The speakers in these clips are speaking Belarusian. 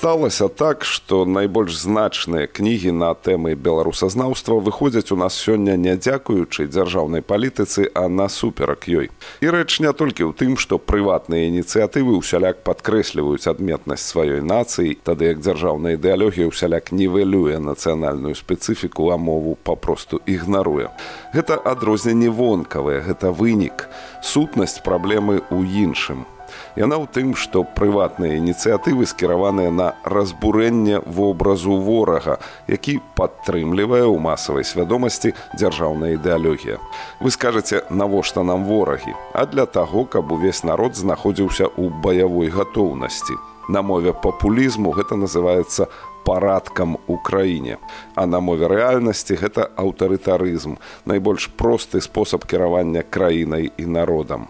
Сталася так, што найбольш значныя кнігі на тэмы беларусазнаўства выходзяць у нас сёння не дзякуючы дзяржаўнай палітыцы, а насуперак ёй. І рэч не толькі ў тым, што прыватныя ініцыятывы ўсяляк падкрэсліваюць адметнасць сваёй нацыі, тады як дзяржаўная ідэалогія ўсяляк нівелюе нацыянальную спецыфіку, а мову папросту ігнаруе. Гэта адрозненне вонкавае, гэта вынік, сутнасць праблемы ў іншым. Яна ў тым, што прыватныя ініцыятывы скіраваныя на разбурэнне вобразу ворага, які падтрымлівае ў масавай свядомасці дзяржаўная ідэалогія. Вы скажаце, навошта нам ворагі, а для таго, каб увесь народ знаходзіўся ў баявой гатоўнасці. На мове папулізму гэта называецца парадкам у краіне. А на мове рэальнасці гэта аўтарытарызм, найбольш просты спосаб кіравання краінай і народам.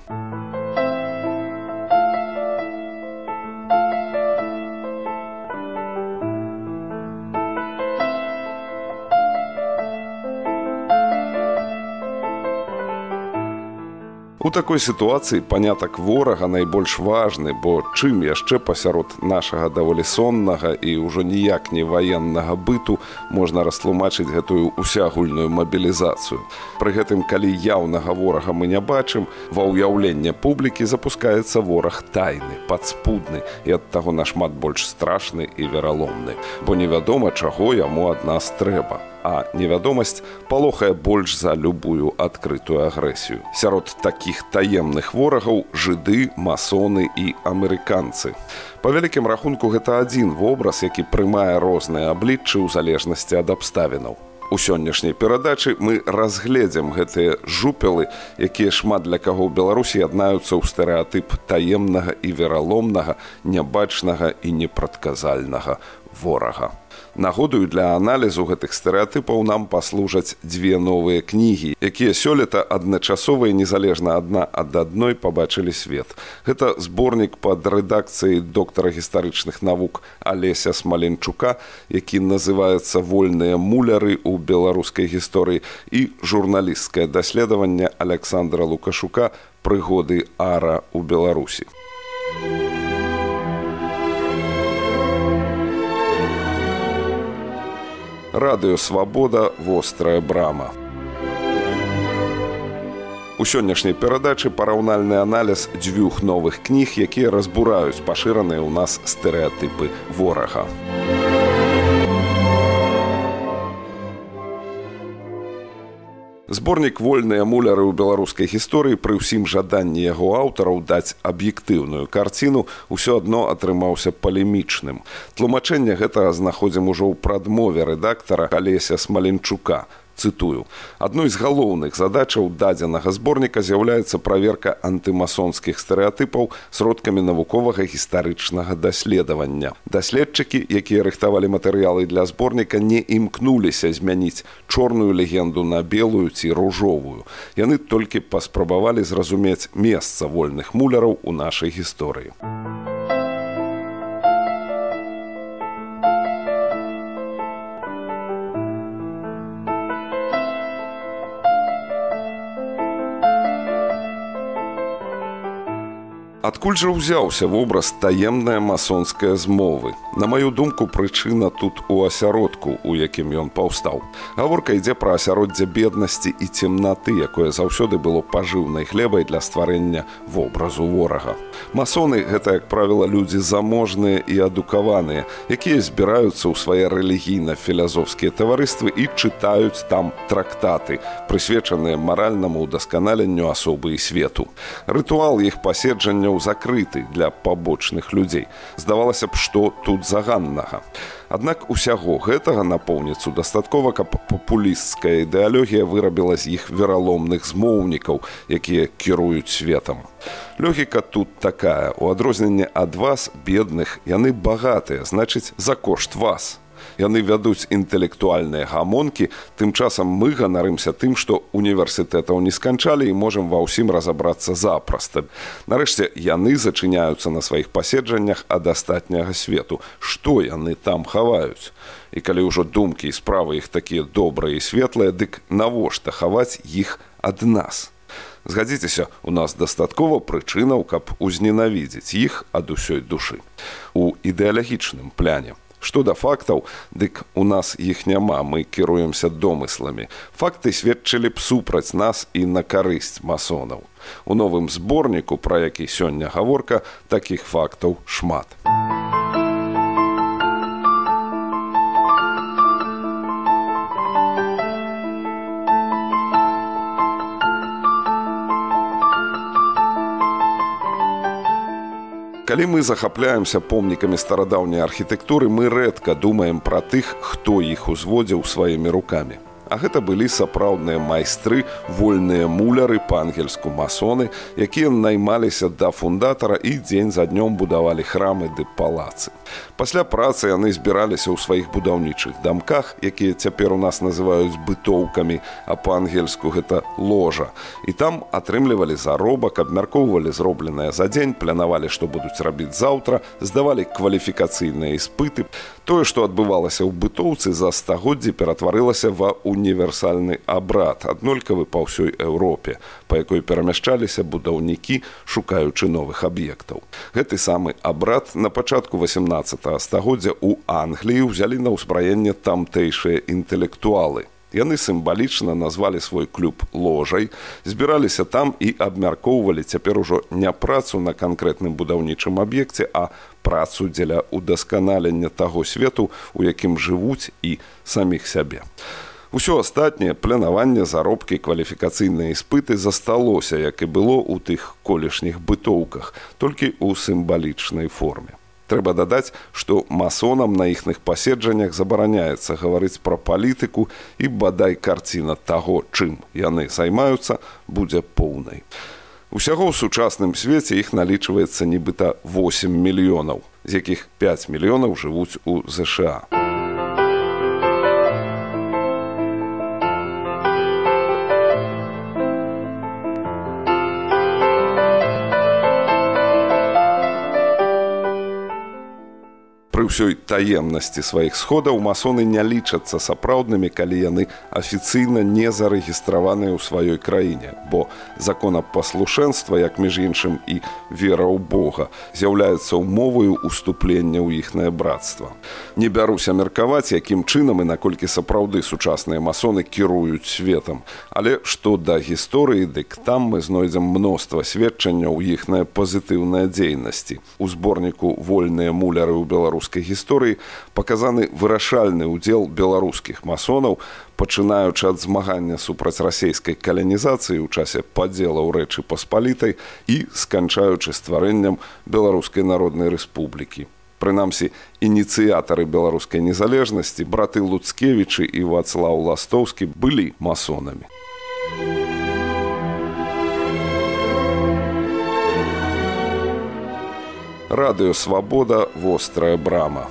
У такой сітуацыі панятак ворага найбольш важны, бо чым яшчэ пасярод нашага даволі соннага і ўжо ніяк не ваеннага быту можна растлумачыць гэтую усягульную мабілізацыю. Пры гэтым, калі яўнага ворага мы не бачым, ва ўяўленне публікі запускаецца вораг тайны, падспудны і ад таго нашмат больш страшны і вераломны, бо невядома, чаго яму ад нас трэба а невядомасць палохае больш за любую адкрытую агрэсію. Сярод такіх таемных ворагаў жыды, масоны і амерыканцы. Па вялікім рахунку гэта адзін вобраз, які прымае розныя абліччы ў залежнасці ад абставінаў. У сённяшняй перадачы мы разгледзім гэтыя жупелы, якія шмат для каго ў Беларусі яднаюцца ў стэеатып таемнага і вераломнага, нябачнага і непрадказальнага ворага. Нагодую для аналізу гэтых стэеатыпаў нам паслужаць дзве новыя кнігі, якія сёлета адначасова і незалежна адна ад адной пабачылі свет. Гэта зборнік пад рэдакцыяй доктара гістарычных навук Алеся Смаленчука, які называецца вольныя муляры ў беларускай гісторыі і журналісцкае даследаванне Александра Лукашука прыгоды ара ў Беларусі. радыё свабода вострая брама. У сённяшняй перадачы параўнальны аналіз дзвюх новых кніг якія разбураюць пашыраныя ў нас стэеатыпы ворага Зборнік вольныя муляры ў беларускай гісторыі пры ўсім жаданні яго аўтараў даць аб'ектыўную карціну ўсё адно атрымаўся палемічным. Тлумачэнне гэтага знаходзім ужо ў прадмове рэдактара Алеся Смаленчука цытую. Адной з галоўных задачаў дадзенага зборніка з'яўляецца праверка антымасонскіх стэеатыпаў сродкамі навуковага гістарычнага даследавання. Даследчыкі якія рыхтавалі матэрыялы для зборніка не імкнуліся змяніць чорную легенду на белую ці ружовую. Яны толькі паспрабавалі зразумець месца вольных муляраў у нашай гісторыі Адкуль жа ўзяўся вобраз таемная масонская змовы. На маю думку, прычына тут у асяродку, у якім ён паўстаў. Гаворка ідзе пра асяроддзе беднасці і цемнаты, якое заўсёды было пажыўнай хлебай для стварэння вобразу ворага. Масоны гэта, як правіла, людзі заможныя і адукаваныя, якія збіраюцца ў свае рэлігійна-філязофскія таварыствы і чытаюць там трактаты, прысвечаныя маральнаму ўдасканаленню асобы і свету. Рытуал іх паседжання пытанняў закрыты для пабочных людзей. Здавалася б, што тут заганнага. Аднак усяго гэтага напоўніцу дастаткова, каб папулісцкая ідэалогія вырабіла з іх вераломных змоўнікаў, якія кіруюць светам. Лёгіка тут такая, у адрозненне ад вас бедных яны багатыя, значыць за кошт вас яны вядуць інтэлектуальныя гамонкі. Тым часам мы ганарымся тым што універсітэтаў не сканчалі і можемм ва ўсім разабрацца запраста нарэшце яны зачыняюцца на сваіх паседжаннях ад астатняга свету. Што яны там хаваюць? І калі ўжо думкі і справы іх такія добрыя і светлыя дык навошта хаваць іх ад нас? Згадзіцеся у нас дастаткова прычынаў каб узненавідзець іх ад усёй душы. У ідэалагічным пляне Што да фактаў, дык у нас іх няма, мы кіруемся домысламі. Факты сведчылі б супраць нас і на карысць масонаў. У новым зборніку, пра які сёння гаворка, такіх фактаў шмат. Калі мы захапляемся помнікамі старадаўняй архітэктуры мы рэдка думаем пра тых хто іх узводзіў сваімі рукамі А гэта былі сапраўдныя майстры, вольныя муляры па-ангельску масоны, якія наймаліся да фундатара і дзень за днём будавалі храмы ды палацы. Пасля працы яны збіраліся ў сваіх будаўнічых дамках, якія цяпер у нас называюць бытоўкамі, а па-ангельску гэта ложа. І там атрымлівалі заробак, абмяркоўвалі зробленае за дзень, планавалі, што будуць рабіць заўтра, здавалі кваліфікацыйныя іспыты. Тое, што адбывалася ў бытоўцы за стагоддзі ператварылася ва універсальны абрад, аднолькавы па ўсёй Еўропе, па якой перамяшчаліся будаўнікі, шукаючы новых аб'ектаў. Гэты самы абрад на пачатку 18 стагоддзя ў Англіі ўзялі на ўспраенне тамтэйшыя інтэлектуалы. Яны сімвалічна назвалі свой клуб ложай, збіраліся там і абмяркоўвалі цяпер ужо не працу на канкрэтным будаўнічым аб'екце, а працу дзеля ўдасканалення таго свету, у якім жывуць і саміх сябе. Усё астатняе планаванне заробкі кваліфікацыйныя іспыты засталося, як і было ў тых колішніх бытоўках, толькі ў сімвалічнай форме. Трэба дадаць што масонам на іхных паседжаннях забараняецца гаварыць пра палітыку і бадай карціна таго чым яны займаюцца будзе поўнай. Усяго ў сучасным свеце іх налічваецца нібыта 8 мільёнаў з якіх 5 мільёнаў жывуць у ЗША ўсёй таемнасці сваіх сходаў масоны не лічацца сапраўднымі калі яны афіцыйна не зарэгістраваныя ў сваёй краіне бо законапаслушэнства як між іншым і вера ў бога з'яўляецца ўмоваю уступлення ў іхнае братства. Не бяруся меркаваць якім чынам і наколькі сапраўды сучасныя масоны кіруюць светам але што да гісторыі дык там мы знойдзем мноства сведчанняў іхнай пазітыўнай дзейнасці. У зборніку вольныя муляры ў беларус беларускай гісторыі паказаны вырашальны ўдзел беларускіх масонаў пачынаючы ад змагання супраць расійскай калянізацыі ў часе падзела ў рэчы паспалітай і сканчаючы стварэннем беларускай народнай рэспублікі. Прынамсі ініцыятары беларускай незалежнасці браты луцкевічы і вацлаў ластоўскі былі масонамі радыёвабода вострая брама.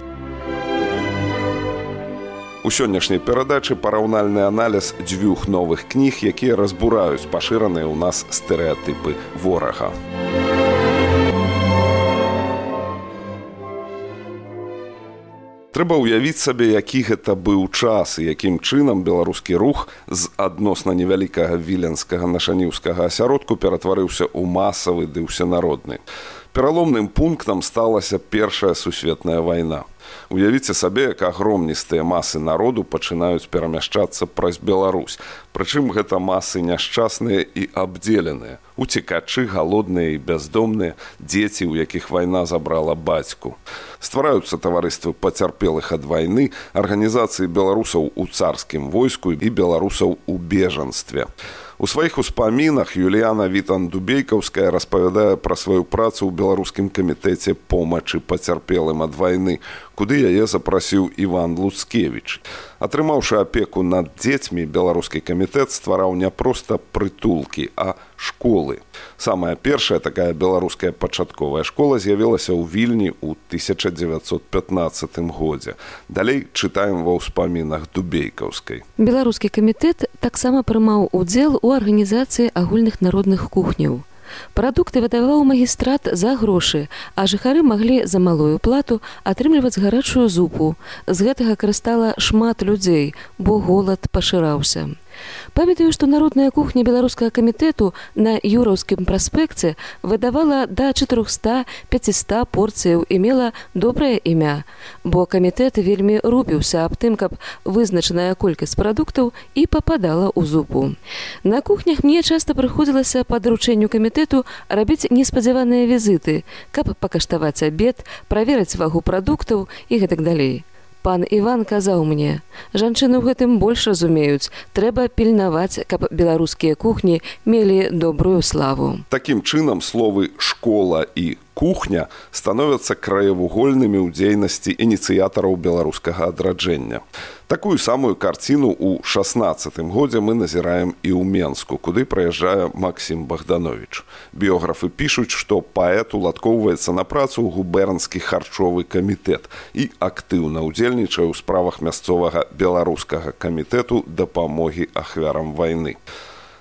У сённяшняй перадачы параўнальны аналіз дзвюх новых кніг, якія разбураюць пашыраныя ў нас стэеатыпы ворага. Трэба ўявіць сабе, які гэта быў час і якім чынам беларускі рух з адносна невялікага віленскага нашаніўскага асяродку ператварыўся ў масавы ды ўсенародны пераломным пунктам сталася першая сусветная вайна. Уявіце сабе, як агромністыя масы народу пачынаюць перамяшчацца праз Беларусь. Прычым гэта масы няшчасныя і абдзеленыя. Уцікачы галодныя і бяздомныя, дзеці, у якіх вайна забрала бацьку. Ствараюцца таварыствы пацярпелых ад вайны, арганізацыі беларусаў у царскім войску і беларусаў у бежанстве. У сваіх успамінах Юліяна Вітан Дубейкаўская распавядае пра сваю працу ў беларускім камітэце помачы пацярпелым ад вайны, куды яе запрасіў Іван Луцкевіч. Атрымаўшы апеку над дзецьмі беларускі камітэт ствараў не проста прытулкі, а школы. Самая першая такая беларуская пачатковая школа з'явілася ў вільні ў 1915 годзе. Далей чытаем ва ўспамінах дубейкаўскай. Беларускі камітэт таксама прымаў удзел у арганізацыі агульных народных кухняў. Прадукты выдаваў магістрат за грошы, а жыхары маглі за малую плату атрымліваць гарачую зупу. З гэтага карыстала шмат людзей, бо голад пашыраўся. Памятаю, што народная кухня беларускага камітэту на юраўскім праспекце выдавала да 400-500 порцыяў і мела добрае імя, бо камітэт вельмі рупіўся аб тым, каб вызначаная колькасць прадуктаў і пападала ў зупу. На кухнях мне часта прыходзілася па даручэнню камітэту рабіць неспадзяваныя візіты, каб пакаштаваць абед, праверыць вагу прадуктаў і гэтак далей. Пан Іван казаў мне: жанчыны ў гэтым больш разумеюць, трэба пільнаваць, каб беларускія кухні мелі добрую славу. Такім чынам словы школа і кухня становяцца краевугольнымі ў дзейнасці ініцыятараў беларускага адраджэння. Такую самую карціну ў 16 годзе мы назіраем і ў Менску, куды прыязджае Максім Богданович. Біёграфы пішуць, што паэт уладкоўваецца на працу ў губернскі харчовы камітэт і актыўна ўдзельнічае ў справах мясцовага беларускага камітэту дапамогі ахвярам вайны.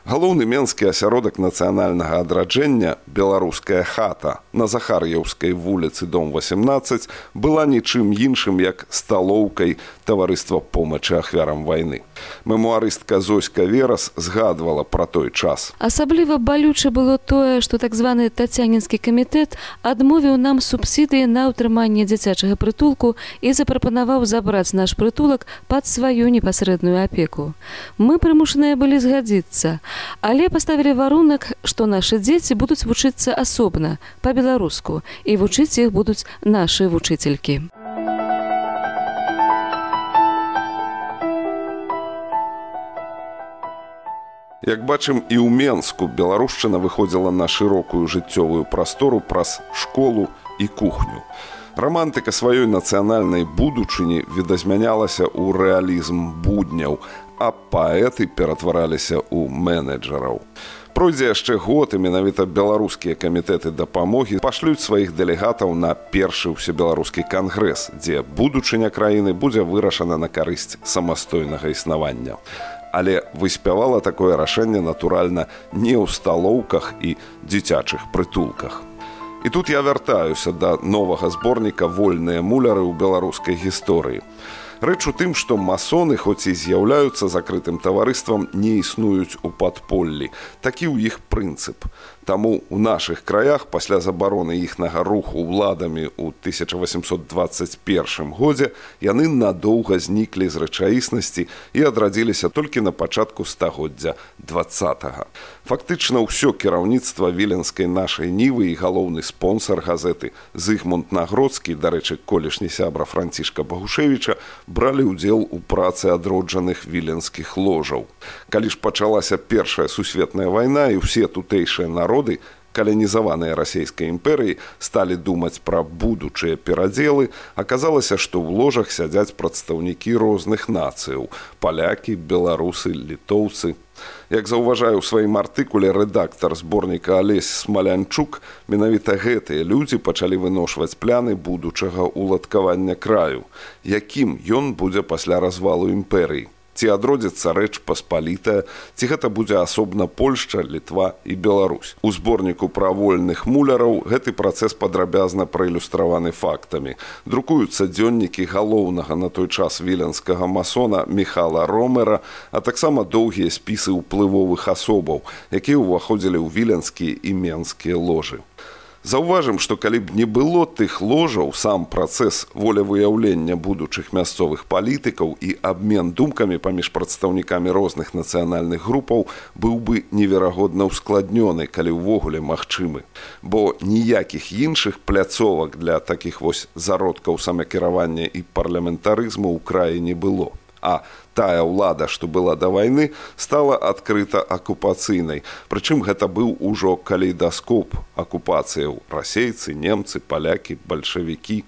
Галоўны менскі асяродак нацыянальнага адраджэння беларуская хата на захар'еўскай вуліцы дом 18 была нічым іншым як сталоўкай таварыства помачы ахвярам вайны. Мемуарыстка Зоська Верас згадвала пра той час. Асабліва балюча было тое, што так званы тацянінскі камітэт адмовіў нам субсідыі на ўтрыманне дзіцячага прытулку і запрапанаваў забраць наш прытулак пад сваю непасрэдную апеку. Мы прымушаныя былі згадзіцца, але паставілі варунак, што нашы дзеці будуць вучыцца асобна па-беларуску і вучыць іх будуць нашы вучыцелькі. Як бачым і ў Менску беларушчына выходзіла на шырокую жыццёвую прастору праз школу і кухню. Рамантыка сваёй нацыянальнай будучыні відазмянялася ў рэалізм будняў, а паэты ператвараліся ў менеджераў. Пройдзе яшчэ год і менавіта беларускія камітэты дапамогі пашлюць сваіх дэлегатаў на першы ўсебеларускі кангрэс, дзе будучыня краіны будзе вырашана на карысць самастойнага існавання. Але выспявала такое рашэнне натуральна не ў сталоўках і дзіцячых прытулках. І тут я вяртаюся да новага зборніка вольныя муляры ў беларускай гісторыі. Рэч у тым, што масоны, хоць і з'яўляюцца закрытым таварыствам, не існуюць у падполлі. Такі ў іх прынцып. Таму ў нашых краях пасля забароны іхнага руху ўладамі ў 1821 годзе яны надоўга зніклі з рэчаіснасці і адрадзіліся толькі на пачатку стагоддзя два. Фактычна ўсё кіраўніцтва віленскай нашай нівы і галоўны спонсор газеты Зыгмунд Нагродскі, дарэчы, колішні сябра Францішка Багушевіча бралі ўдзел у працы адроджаных віленскіх ложаў. Калі ж пачалася першая сусветная вайна і ўсе тутэйшыя народы народы калянізаваныя расійскай імперыі сталі думаць пра будучыя перадзелы аказалася што ў ложах сядзяць прадстаўнікі розных нацыяў палякі беларусы літоўцы. Як заўважаю ў сваім артыкуле рэдактар зборніка алесь смалянчук менавіта гэтыя людзі пачалі выношваць пляны будучага уладкавання краю. Якім ён будзе пасля развалу імперыі ці адродзіцца рэч паспалітая ці гэта будзе асобна польшча літва і беларусь. У зборніку пра вольных муляраў гэты працэс падрабязна праілюстраваны фактамі. Друкуюцца дзённікі галоўнага на той час віленскага масона михала ромера а таксама доўгія спісы ўплывовых асобаў якія ўваходзілі ў віленскія і менскія ложы Заўважым, што калі б не было тых ложаў сам працэс волевыяўлення будучых мясцовых палітыкаў і абмен думкамі паміж прадстаўнікамі розных нацыянальных групаў быў бы неверагодна ўскладнёны, калі ўвогуле магчымы. Бо ніякіх іншых пляцовак для такіх вось зародкаў самакіравання і парламентарызму ў краі не было. А тая ўлада, што была да вайны, стала адкрыта акупацыйнай. Прычым гэта быў ужо калейдаскоп акупацыяў расейцы, немцы, палякі, бальшавікі.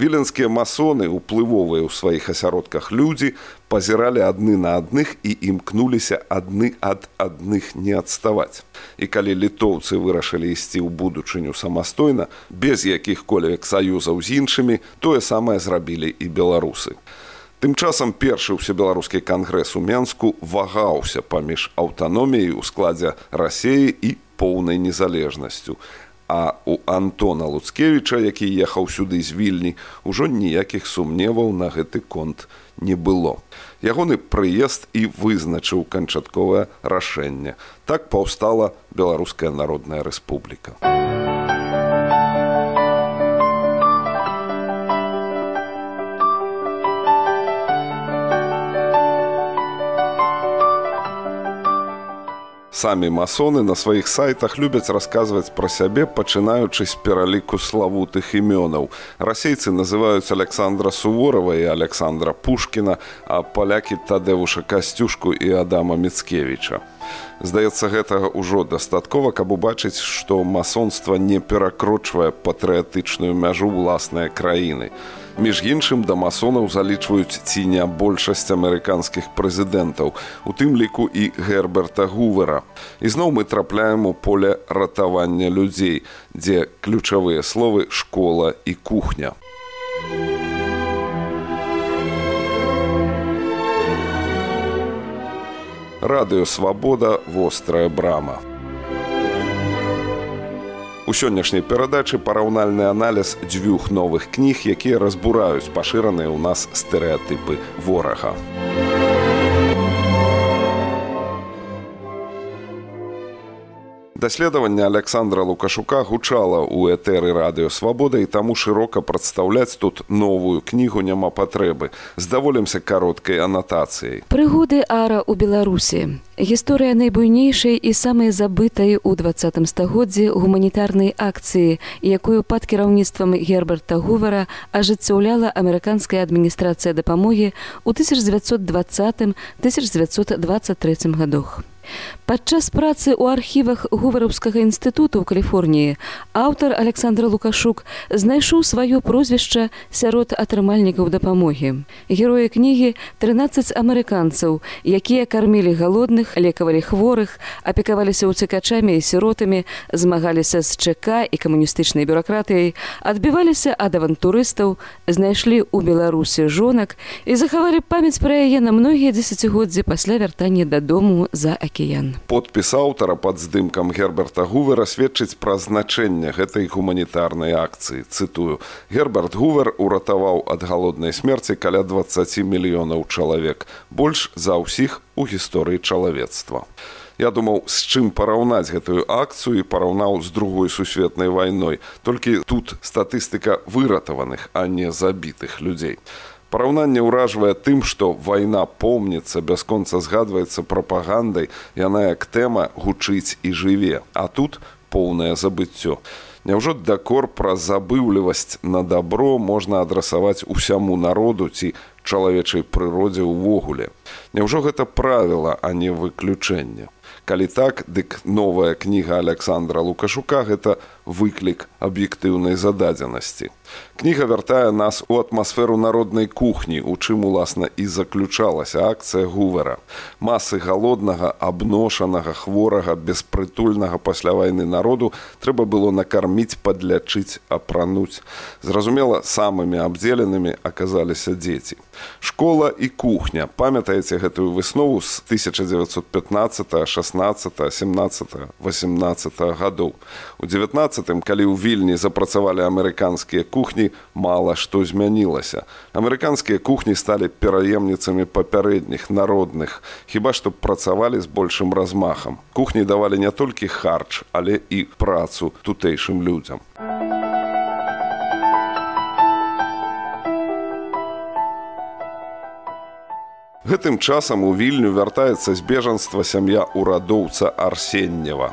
Віленскія масоны, уплывовыя ў сваіх асяродках людзі, пазіралі адны на адных і імкнуліся адны ад адных не адставаць. І калі літоўцы вырашылі ісці ў будучыню самастойна, без якіх-колек саюзаў з іншымі, тое самае зрабілі і беларусы. Тым часам першы ўсебеларускі кангрэс у Мску вагаўся паміж аўтаноміяй у складзе рассеі і поўнай незалежнасцю. А у Антона Луцкевіча, які ехаў сюды з вільні, ужо ніякіх сумневаў на гэты конт не было. Ягоны прыезд і вызначыў канчатковае рашэнне. Так паўстала Беларуская народная рэспубліка. Самі масоны на сваіх сайтах любяць расказваць пра сябе, пачынаючы з пераліку славутых імёнаў. Расейцы называюць Александра Суворова і Александра Пушкіна, а палякі Тадэвуша Касцюшку і Адама Міцкевіча. Здаецца, гэтага ўжо дастаткова, каб убачыць, што масонства не перакрочвае патрыятычную мяжу ўласнай краіны. Між іншым да масонаў залічваюць ці не большасць амерыканскіх прэзідэнтаў, у тым ліку і Герберта Гувера. Ізноў мы трапляем у поле ратавання людзей, дзе ключавыя словы школа і кухня. Радыё свабода вострая брама. У сённяшняй перадачы параўнальны аналіз дзвюх новых кніг якія разбураюць пашыраныя ў нас стэеатыпы ворага. у Даследаванне Александра Лукашука гучала ў этэры радыёвабода і таму шырока прадстаўляць тут новую кнігу няма патрэбы. Здаволімся кароткай анатацыяй. Прыгоды ара ў Беларусі. Гісторыя найбуйнейшай і самай забытай у двадцатым стагоддзі гуманітарнай акцыі, якую пад кіраўніцтвам Герберта Гувера ажыццяўляла амерыканская адміністрацыя дапамогі ў 1920 1923 годах. Падчас працы ў архівах гувараўскага інстытута ў Каліфорніі аўтар Александр Лукашук знайшоў сваё прозвішча сярод атрымальнікаў дапамогі. Героі кнігі 13 амерыканцаў, якія кармілі галодных, лекавалі хворых, апекаваліся ўцікачамі і сіротамі, змагаліся з ЧК і камуністычнай бюракратыяй, адбіваліся ад авантурыстаў, знайшлі ў Беларусі жонак і захавалі памяць пра яе на многія дзесяцігоддзі пасля вяртання дадому за акіян подпіс аўтара пад здымкам герберта гувера сведчыць пра значэнне гэтай гуманітарнай акцыі. Цытую. Герберт гувер уратаваў ад галоднай смерці каля 20 мільёнаў чалавек больш за ўсіх у гісторыі чалавецтва я думаў з чым параўнаць гэтую акцыю і параўнаў з другой сусветнай вайной. Толькі тут статыстыка выратаваных а не забітых людзей Параўнанне ўражвае тым, што вайна помніцца, бясконца згадваецца прапагандай, яна як тэма гучыць і жыве, а тут поўнае забыццё. Няўжо дакор пра забыўлівасць на дабро можна адрасаваць усяму народу ці чалавечай прыродзе ўвогуле. Няўжо гэта правіла, а не выключэнне. Калі так, дык новая кніга Александра Лукашука гэта выклік аб'ектыўнай зададзенасці. Кніга вяртае нас у атмасферу народнай кухні, у чым уласна і заключалася акцыя гувера. Масы галоднага, абношанага, хворага, беспрытульнага пасля вайны народу трэба было накарміць, падлячыць, апрануць. Зразумела, самымі абдзеленымі аказаліся дзеці. Школа і кухня. памятаеце гэтую выснову з 1915, 16, 17, 18 гадоў. У 19, калі ў вільні запрацавалі амерыканскія кухні, мала што змянілася. Амерыканскія кухні сталі пераемніцамі папярэдніх народных, хіба што працавалі з большым размахам. Кухні давалі не толькі харч, але і працу тутэйшым людзям. Гэтым часам у вільню вяртаецца з бежанства сям'я ўрадоўца Арсеннева.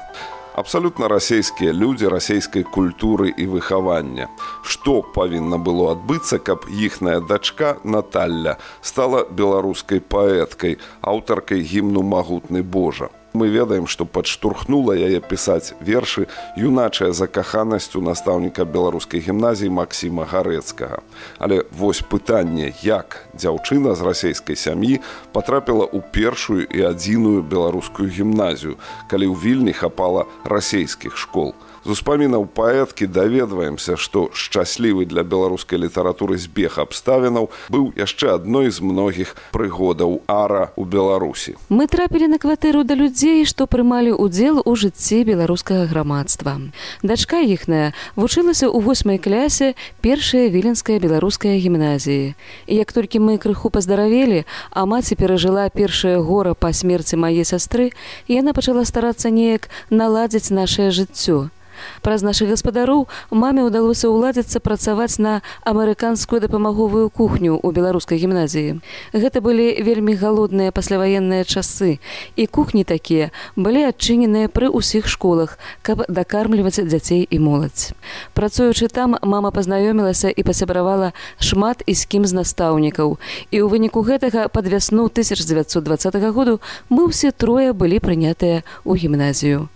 Абсалютна расійскія людзі расійскай культуры і выхавання. Што павінна было адбыцца, каб іхная дачка Наталля стала беларускай паэткай, аўтаркай гімну магутны Божа мы ведаем што падштурхнула яе пісаць вершы юначая закаханасць у настаўніка беларускай гімназіі Масіма гарэцкага. Але вось пытанне як дзяўчына з расійскай сям'і патрапіла ў першую і адзіную беларускую гімназію калі ў вільні хапала расійскіх школ. З успамінаў паэткі даведваемся што шчаслівы для беларускай літаратуры збег абставінаў быў яшчэ адной з многіх прыгодаў ара у беларусі. Мы трапілі на кватэру да людзей што прымалі ўдзел у жыцці беларускага грамадства. Дачка іхная вучылася ў восьмай клясе першая віленская беларуская гімназіі. І як толькі мы крыху паздаравелі а маці перажыла першае гора па смерці мае сястры яна пачала старацца неяк наладзіць нашее жыццё Праз нашых гаспадароў маме ўдалося ўладзіцца працаваць на амерыканскую дапамаговую кухню ў беларускай гімназіі. Гэта былі вельмі галодныя пасляваенныя часы і кухні такія былі адчыненыя пры ўсіх школах, каб дакармліваць дзяцей і моладзь. Працуючы там мама пазнаёмілася і пасябравала шмат і з кім з настаўнікаў. І ў выніку гэтага пад вясну 1920 году мы ўсе трое былі прынятыя ў гімназію.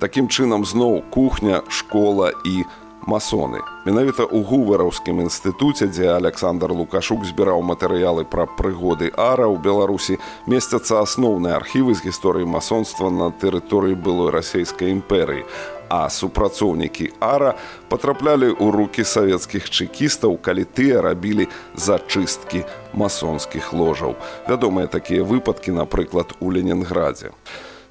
Такім чынам зноў кухня, школа і масоны. Менавіта ў гувараўскім інстытуце, дзе Александр Лукашук збіраў матэрыялы пра прыгоды ара ў Беларусі, месцяцца асноўныя архівы з гісторыі масонства на тэрыторыі былой расійскай імперыі. А супрацоўнікі ара патраплялі ў рукі савецкіх чэкістаў, калі тыя рабілі зачысткі масонскіх ложаў. Вядомыя такія выпадкі, напрыклад, у Ленінградзе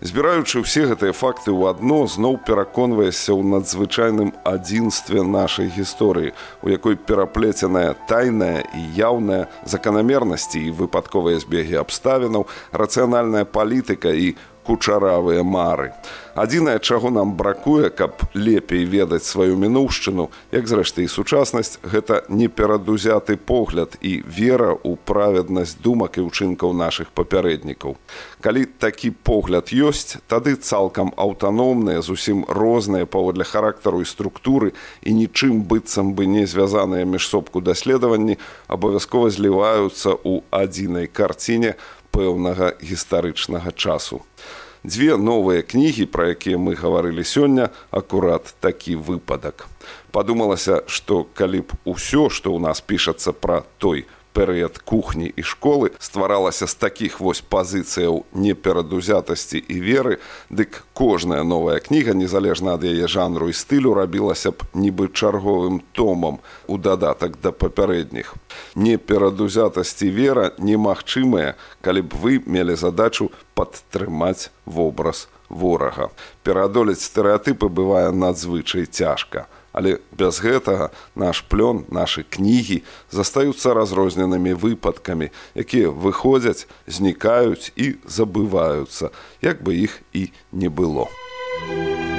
збіраючы ўсе гэтыя факты ў адно зноў пераконваешся ў надзвычайным адзінстве нашай гісторыі у якой пераплеценая тайная і яўная заканамернасці і выпадковыя збегі абставінаў рацыянальная палітыка і кучаравыя мары. Адзінае, чаго нам бракуе, каб лепей ведаць сваю мінуўшчыну, як зрэшты і сучаснасць, гэта неперадузяты погляд і вера ў праведнасць думак і ўчынкаў нашых папярэднікаў. Калі такі погляд ёсць, тады цалкам аўтаномныя, зусім розныя паводле характару і структуры і нічым быццам бы не звязаныя між сопку даследаванні абавязкова зліваюцца ў адзінай карціне, пэўнага гістарычнага часу. Дзве новыя кнігі, пра якія мы гаварылі сёння, акурат такі выпадак. Падумалася, што калі б усё, што ў нас пішацца пра той перыяд кухні і школы стваралася з такіх вось пазіцыяў неперадузятасці і веры, дык кожная новая кніга, незалежна ад яе жанру і стылю рабілася б нібы чарговым томам у дадатак да папярэдніх. Неперадузятасці вера немагчымая, калі б вы мелі задачу падтрымаць вобраз ворага. Пераадолець стэеатыпы бывае надзвычай цяжка. Але без гэтага наш плён, нашы кнігі застаюцца разрозненымі выпадкамі, якія выходзяць, знікаюць і забываюцца, як бы іх і не было. Thank you